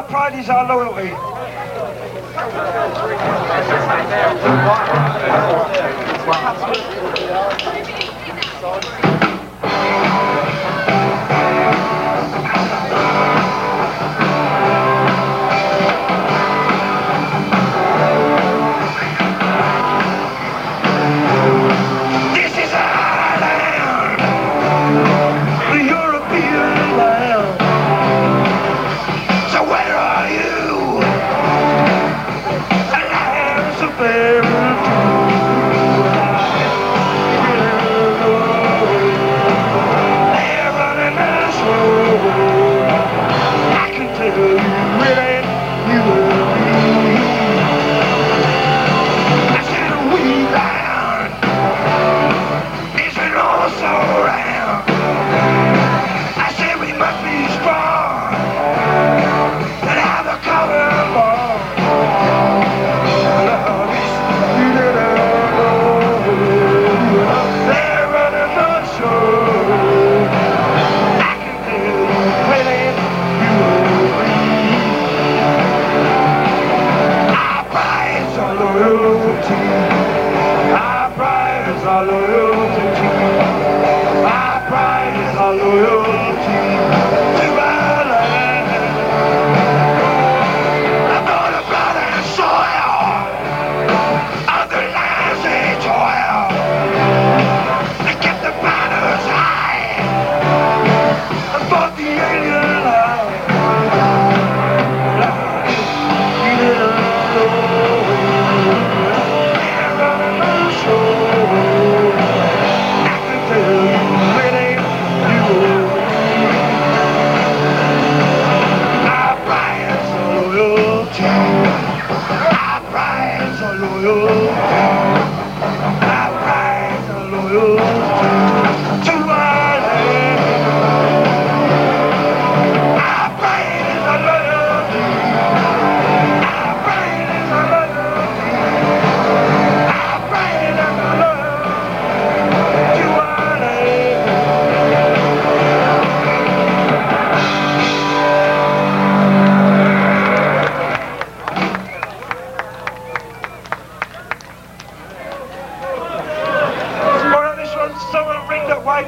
our pride is our loyalty. Our pride is our loyalty. Our pride is our loyalty pride's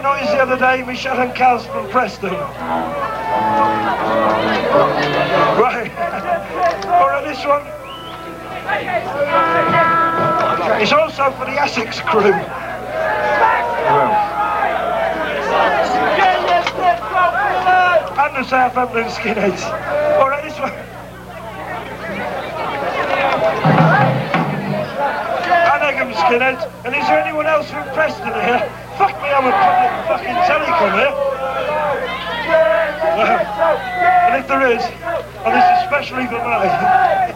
up noise the other day, Michelle and Cals from Preston. Right. Alright, this one. It's also for the Essex crew. And the Southampton skinheads. Alright, this one. Anningham skinheads. And is there anyone else from Preston here? Fuck me, I'm a fucking telecom here. Eh? Well, and if there is, and this is especially for me,